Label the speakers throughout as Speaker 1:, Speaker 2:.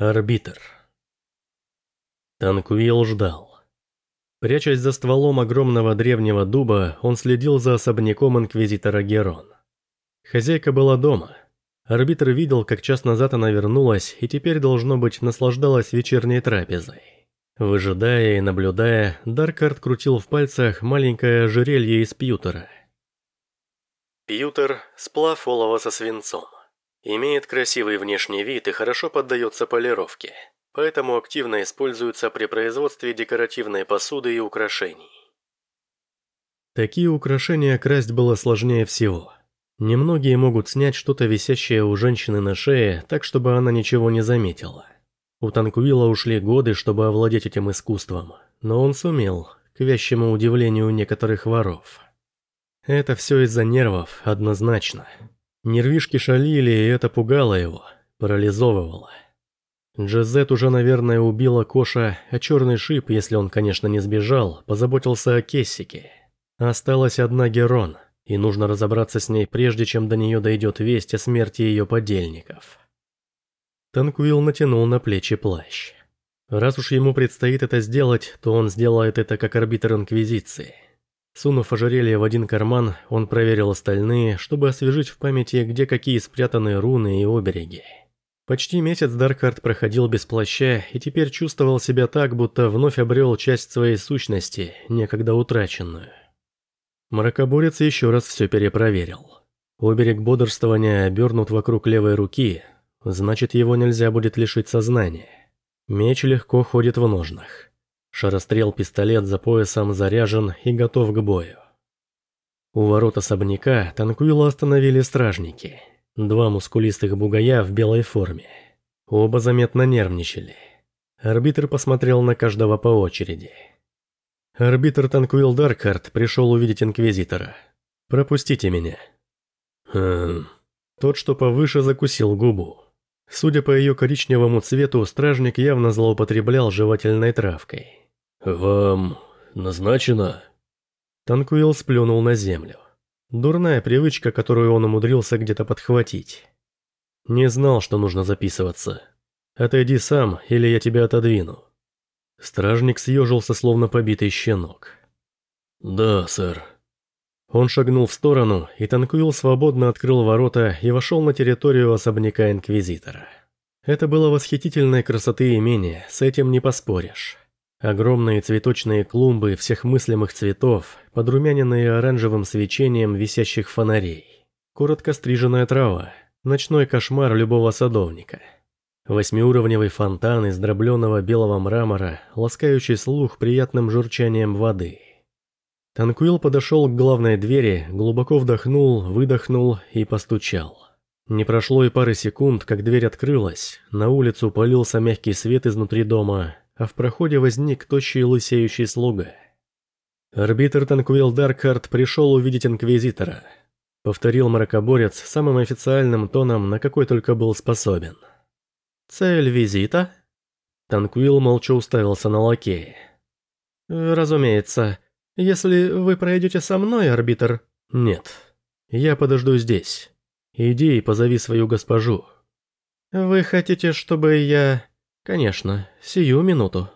Speaker 1: Арбитр. Танкуил ждал. Прячась за стволом огромного древнего дуба, он следил за особняком инквизитора Герон. Хозяйка была дома. Арбитр видел, как час назад она вернулась и теперь, должно быть, наслаждалась вечерней трапезой. Выжидая и наблюдая, Даркард крутил в пальцах маленькое ожерелье из пьютера. Пьютер – сплав олова со свинцом. Имеет красивый внешний вид и хорошо поддается полировке, поэтому активно используется при производстве декоративной посуды и украшений. Такие украшения красть было сложнее всего. Немногие могут снять что-то висящее у женщины на шее, так чтобы она ничего не заметила. У Танкуила ушли годы, чтобы овладеть этим искусством, но он сумел, к вящему удивлению некоторых воров. Это все из-за нервов, однозначно. Нервишки шалили, и это пугало его, парализовывало. Джезет уже, наверное, убила Коша, а черный шип, если он, конечно, не сбежал, позаботился о Кессике. Осталась одна Герон, и нужно разобраться с ней прежде, чем до нее дойдет весть о смерти ее подельников. Танкуил натянул на плечи плащ. Раз уж ему предстоит это сделать, то он сделает это как арбитр Инквизиции. Сунув ожерелье в один карман, он проверил остальные, чтобы освежить в памяти, где какие спрятаны руны и обереги. Почти месяц Даркард проходил без плаща и теперь чувствовал себя так, будто вновь обрел часть своей сущности, некогда утраченную. Мракоборец еще раз все перепроверил. Оберег бодрствования обернут вокруг левой руки, значит его нельзя будет лишить сознания. Меч легко ходит в ножнах. Шарострел-пистолет за поясом заряжен и готов к бою. У ворот особняка Танкуила остановили стражники. Два мускулистых бугая в белой форме. Оба заметно нервничали. Арбитр посмотрел на каждого по очереди. Арбитр Танкуил Даркхарт пришел увидеть Инквизитора. «Пропустите меня». Хм... Тот, что повыше, закусил губу. Судя по ее коричневому цвету, стражник явно злоупотреблял жевательной травкой. «Вам назначено?» Танкуил сплюнул на землю. Дурная привычка, которую он умудрился где-то подхватить. Не знал, что нужно записываться. Отойди сам, или я тебя отодвину. Стражник съежился, словно побитый щенок. «Да, сэр». Он шагнул в сторону, и Танкуил свободно открыл ворота и вошел на территорию особняка Инквизитора. Это было восхитительной красоты имение, с этим не поспоришь. Огромные цветочные клумбы всех мыслимых цветов, подрумяненные оранжевым свечением висящих фонарей. Коротко стриженная трава, ночной кошмар любого садовника. Восьмиуровневый фонтан из дробленого белого мрамора, ласкающий слух приятным журчанием воды. Танкуил подошел к главной двери, глубоко вдохнул, выдохнул и постучал. Не прошло и пары секунд, как дверь открылась, на улицу полился мягкий свет изнутри дома, а в проходе возник тощий лысеющий слуга. Арбитр Танквилл Даркхарт пришел увидеть Инквизитора. Повторил мракоборец самым официальным тоном, на какой только был способен. «Цель визита?» Танквилл молча уставился на лакея. «Разумеется. Если вы пройдете со мной, арбитр...» «Нет. Я подожду здесь. Иди и позови свою госпожу». «Вы хотите, чтобы я...» «Конечно, сию минуту».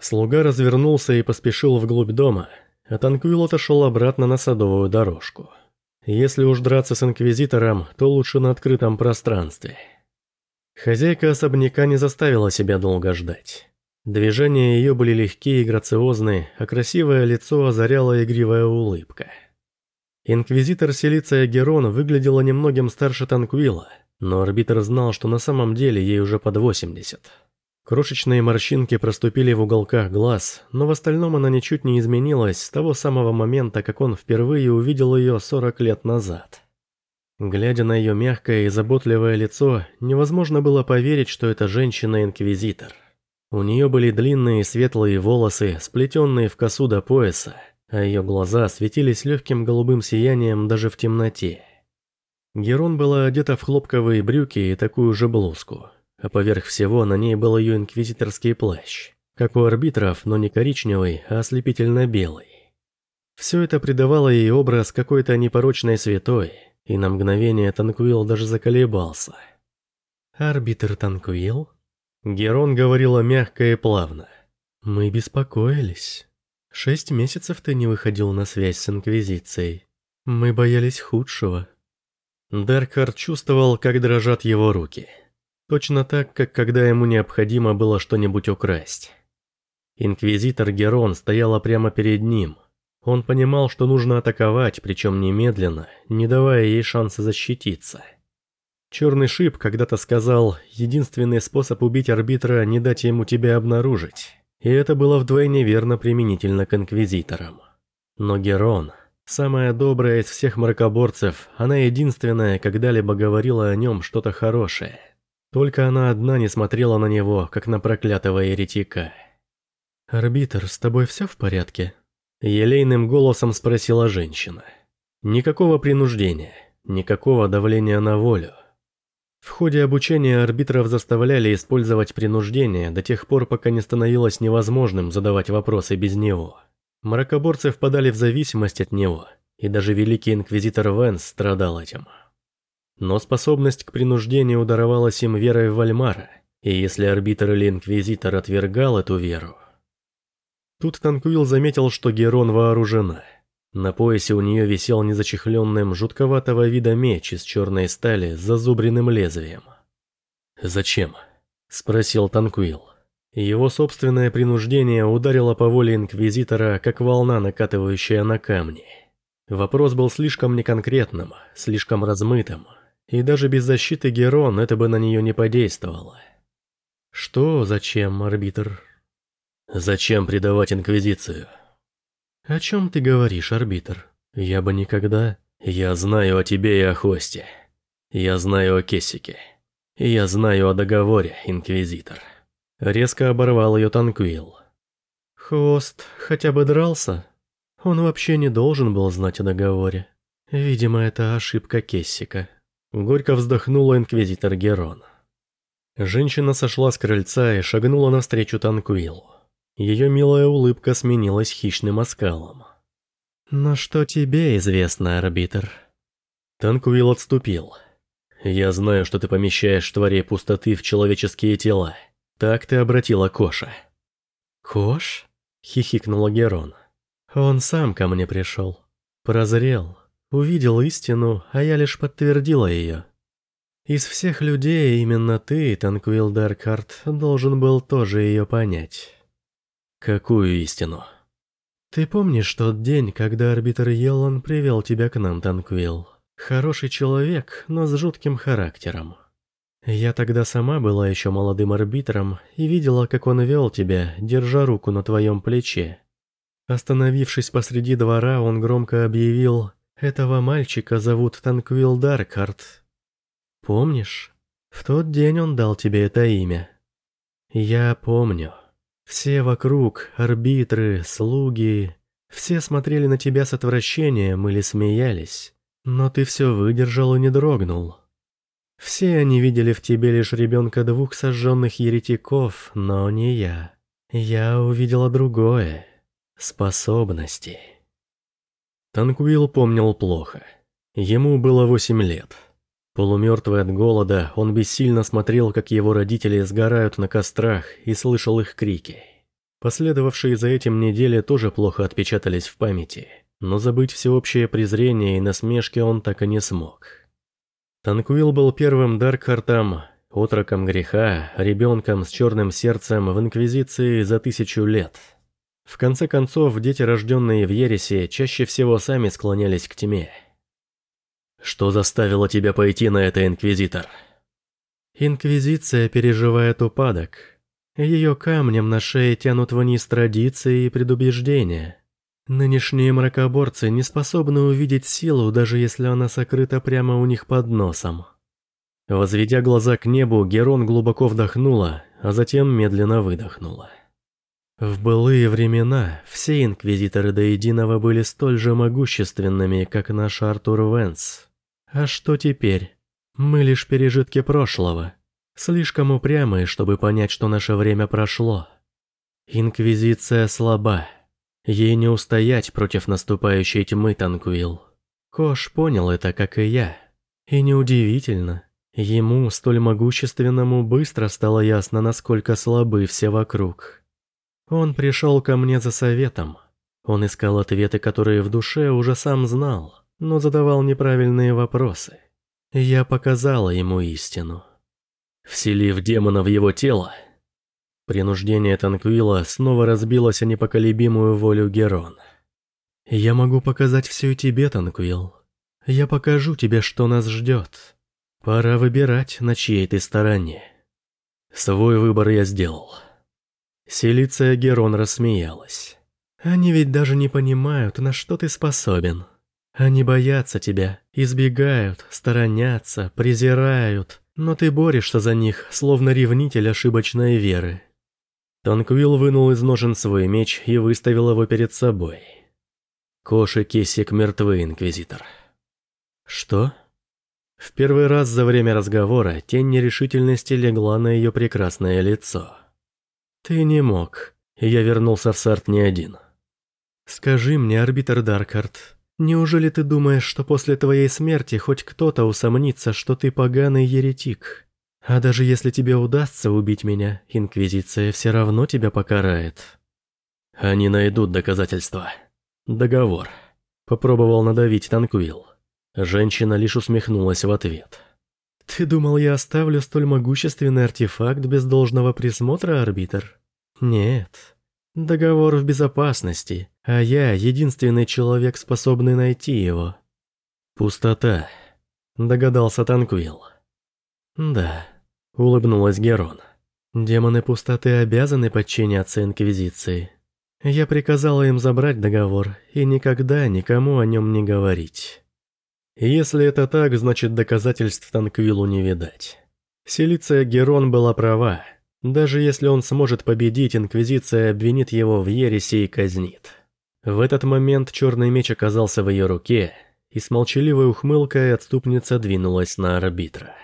Speaker 1: Слуга развернулся и поспешил вглубь дома, а Танквил отошел обратно на садовую дорожку. Если уж драться с Инквизитором, то лучше на открытом пространстве. Хозяйка особняка не заставила себя долго ждать. Движения ее были легкие и грациозны, а красивое лицо озаряла игривая улыбка. Инквизитор Селиция Герон выглядела немногим старше Танквила – но арбитр знал, что на самом деле ей уже под 80. Крошечные морщинки проступили в уголках глаз, но в остальном она ничуть не изменилась с того самого момента, как он впервые увидел ее 40 лет назад. Глядя на ее мягкое и заботливое лицо, невозможно было поверить, что это женщина-инквизитор. У нее были длинные светлые волосы, сплетенные в косу до пояса, а ее глаза светились легким голубым сиянием даже в темноте. Герон была одета в хлопковые брюки и такую же блузку, а поверх всего на ней был ее инквизиторский плащ, как у арбитров, но не коричневый, а ослепительно белый. Все это придавало ей образ какой-то непорочной святой, и на мгновение Танкуил даже заколебался. «Арбитр Танкуил?» Герон говорила мягко и плавно. «Мы беспокоились. Шесть месяцев ты не выходил на связь с Инквизицией. Мы боялись худшего». Даркхард чувствовал, как дрожат его руки. Точно так, как когда ему необходимо было что-нибудь украсть. Инквизитор Герон стояла прямо перед ним. Он понимал, что нужно атаковать, причем немедленно, не давая ей шанса защититься. Черный шип когда-то сказал, единственный способ убить арбитра – не дать ему тебя обнаружить. И это было вдвойне верно применительно к инквизиторам. Но Герон, самая добрая из всех мракоборцев, она единственная, когда-либо говорила о нем что-то хорошее. Только она одна не смотрела на него, как на проклятого еретика. «Арбитр, с тобой все в порядке?» Елейным голосом спросила женщина. Никакого принуждения, никакого давления на волю. В ходе обучения арбитров заставляли использовать принуждение до тех пор, пока не становилось невозможным задавать вопросы без него. Мракоборцы впадали в зависимость от него, и даже великий инквизитор Венс страдал этим. Но способность к принуждению даровалась им верой Вальмара, и если арбитр или инквизитор отвергал эту веру... Тут Танкуил заметил, что Герон вооружена – на поясе у нее висел незачехленным жутковатого вида меч из черной стали с зазубренным лезвием. «Зачем?» – спросил Танкуил. Его собственное принуждение ударило по воле Инквизитора, как волна, накатывающая на камни. Вопрос был слишком неконкретным, слишком размытым, и даже без защиты Герон это бы на нее не подействовало. «Что, зачем, арбитр?» «Зачем предавать Инквизицию?» «О чем ты говоришь, арбитр? Я бы никогда...» «Я знаю о тебе и о Хосте. Я знаю о Кессике. Я знаю о договоре, Инквизитор». Резко оборвал ее Танквилл. «Хвост хотя бы дрался? Он вообще не должен был знать о договоре. Видимо, это ошибка Кессика». Горько вздохнула Инквизитор Герон. Женщина сошла с крыльца и шагнула навстречу Танквиллу. Ее милая улыбка сменилась хищным оскалом. «Но что тебе известно, арбитр?» Танкуил отступил. «Я знаю, что ты помещаешь твари пустоты в человеческие тела. Так ты обратила Коша». «Кош?» — хихикнула Герон. «Он сам ко мне пришел. Прозрел, увидел истину, а я лишь подтвердила ее. Из всех людей именно ты, Танквил Даркхарт, должен был тоже ее понять». Какую истину? Ты помнишь тот день, когда арбитр Йеллан привел тебя к нам, Танквилл? Хороший человек, но с жутким характером. Я тогда сама была еще молодым арбитром и видела, как он вел тебя, держа руку на твоем плече. Остановившись посреди двора, он громко объявил «Этого мальчика зовут Танквилл Даркхарт». Помнишь? В тот день он дал тебе это имя. Я помню. Все вокруг, арбитры, слуги, все смотрели на тебя с отвращением или смеялись, но ты все выдержал и не дрогнул. Все они видели в тебе лишь ребенка двух сожженных еретиков, но не я. Я увидела другое. Способности. Танкуил помнил плохо. Ему было восемь лет. Полумертвый от голода, он бессильно смотрел, как его родители сгорают на кострах и слышал их крики. Последовавшие за этим недели тоже плохо отпечатались в памяти, но забыть всеобщее презрение и насмешки он так и не смог. Танкуил был первым Даркхартом, отроком греха, ребенком с черным сердцем в Инквизиции за тысячу лет. В конце концов, дети, рожденные в Ересе, чаще всего сами склонялись к тьме – что заставило тебя пойти на это, Инквизитор? Инквизиция переживает упадок. Ее камнем на шее тянут вниз традиции и предубеждения. Нынешние мракоборцы не способны увидеть силу, даже если она сокрыта прямо у них под носом. Возведя глаза к небу, Герон глубоко вдохнула, а затем медленно выдохнула. В былые времена все инквизиторы до единого были столь же могущественными, как наш Артур Венс. А что теперь? Мы лишь пережитки прошлого. Слишком упрямые, чтобы понять, что наше время прошло. Инквизиция слаба. Ей не устоять против наступающей тьмы, Танкуил. Кош понял это, как и я. И неудивительно. Ему, столь могущественному, быстро стало ясно, насколько слабы все вокруг. Он пришел ко мне за советом. Он искал ответы, которые в душе уже сам знал, но задавал неправильные вопросы. Я показала ему истину. Вселив демона в его тело, принуждение Танквила снова разбилось о непоколебимую волю Герон. «Я могу показать все и тебе, Танквил. Я покажу тебе, что нас ждет. Пора выбирать, на чьей ты стороне». Свой выбор я сделал. Селиция Герон рассмеялась. «Они ведь даже не понимают, на что ты способен. Они боятся тебя, избегают, сторонятся, презирают, но ты борешься за них, словно ревнитель ошибочной веры». Танквилл вынул из ножен свой меч и выставил его перед собой. Коши Кисик мертвы, Инквизитор. Что? В первый раз за время разговора тень нерешительности легла на ее прекрасное лицо. Ты не мог, я вернулся в Сарт не один. Скажи мне, арбитр Даркарт, неужели ты думаешь, что после твоей смерти хоть кто-то усомнится, что ты поганый еретик? А даже если тебе удастся убить меня, Инквизиция все равно тебя покарает. Они найдут доказательства. Договор. Попробовал надавить Танквилл. Женщина лишь усмехнулась в ответ. «Ты думал, я оставлю столь могущественный артефакт без должного присмотра, арбитр? Нет. Договор в безопасности, а я единственный человек, способный найти его». «Пустота», — догадался Танквилл. «Да», — улыбнулась Герон. «Демоны пустоты обязаны подчиняться Инквизиции. Я приказала им забрать договор и никогда никому о нем не говорить». Если это так, значит доказательств Танквилу не видать. Селиция Герон была права. Даже если он сможет победить, Инквизиция обвинит его в ереси и казнит. В этот момент черный меч оказался в ее руке, и с молчаливой ухмылкой отступница двинулась на арбитра.